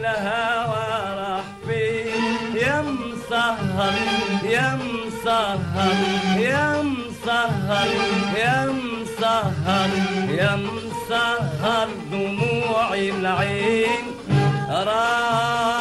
الهوى راح فيه يا مسهر يا مسهر يا مسهر يا مسهر يا مسهر دموع العين. راح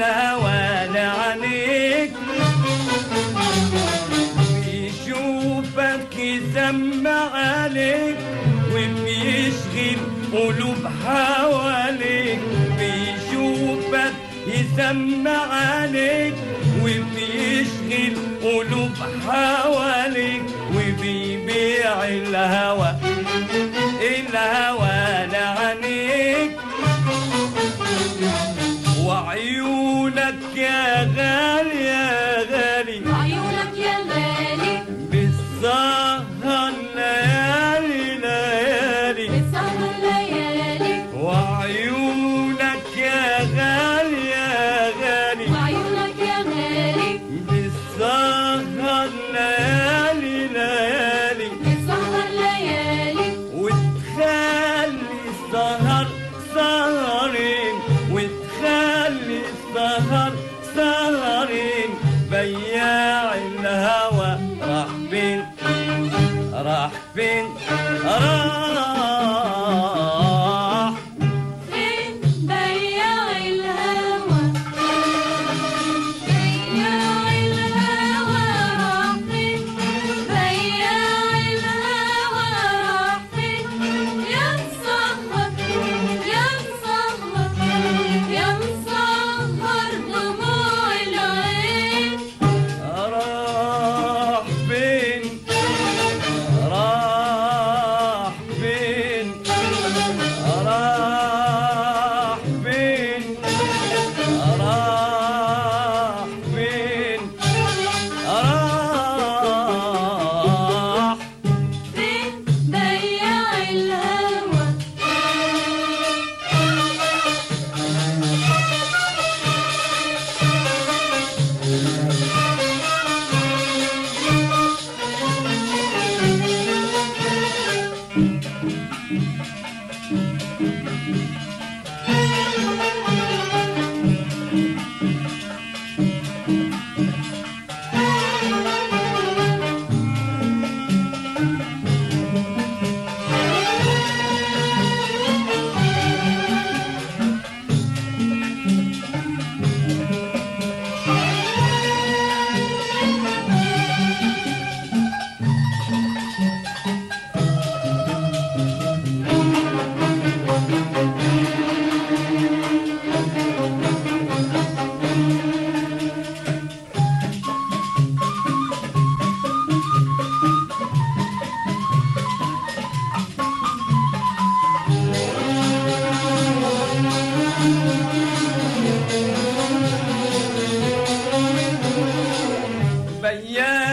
عنها ولا بيشوفك يسمع عليك وبيشغل قلوب حواليك. بيشوفك يسمع عليك وبيشغل قلوب حواليك وبيبيع الهوى.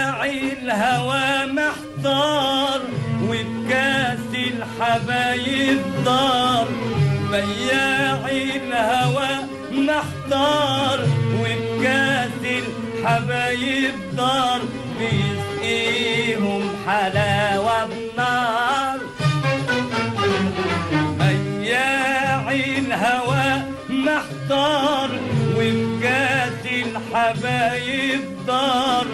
راعي الهوى محتار وبكاس الحبايب دار. بياعي الهوى محتار وبكاس الحبايب دار. بيسقيهم حلاوة النار. بياعي الهوى محتار وبكاس الحبايب دار.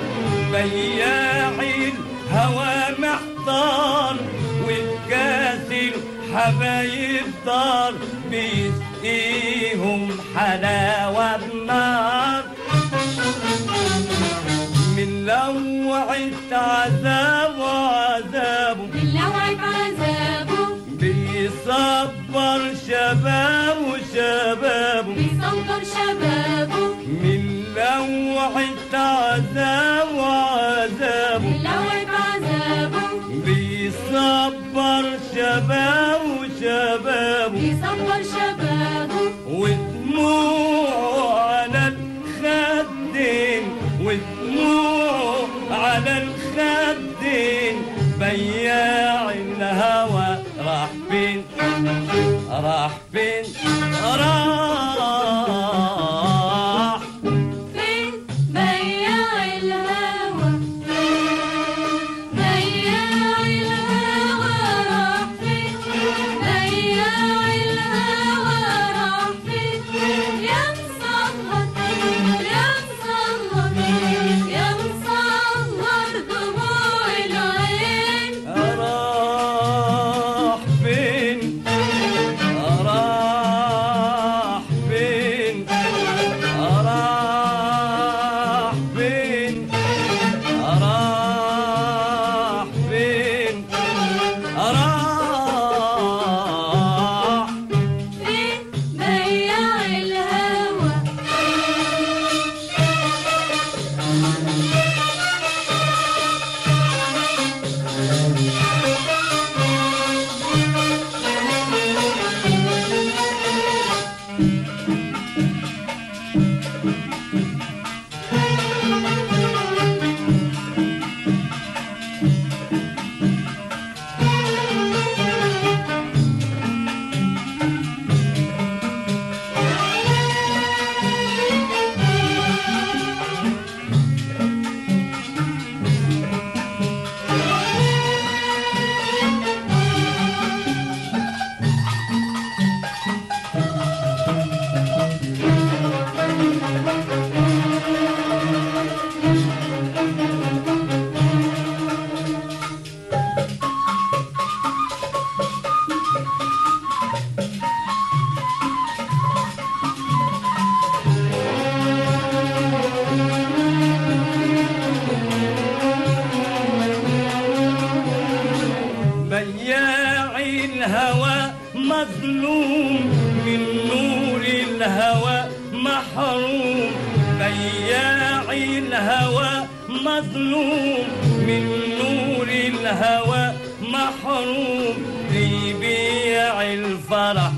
بياع الهوى محتار وبكاس الحبايب دار بيسقيهم حلاوة بنار من لوعة عذاب وعذابه باللوعة عذابه بيصبر شباب وشبابه بيصبر شبابه من لوعة عذاب شباب وشبابه بيصبر شبابه ودموعه على الخدين ودموعه على الخدين. بياع الهوى راح فين؟ راح فين؟ راح الهوى مظلوم من نور الهوى محروم يبيع الفرح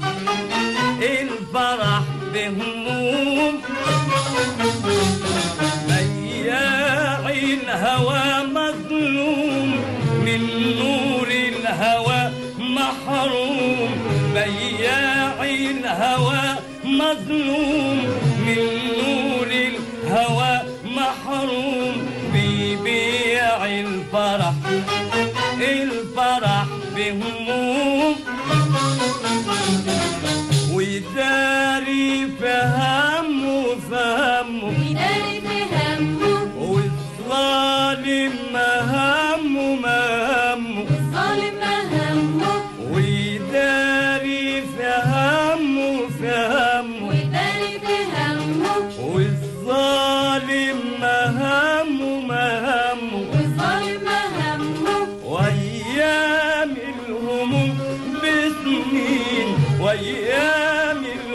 الفرح بهموم. بياع الهوى مظلوم من نور الهوى محروم. بياع الهوى مظلوم من نور بهموم ويداري فهمه فهمه. ويداري في همه والظالم همه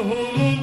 home.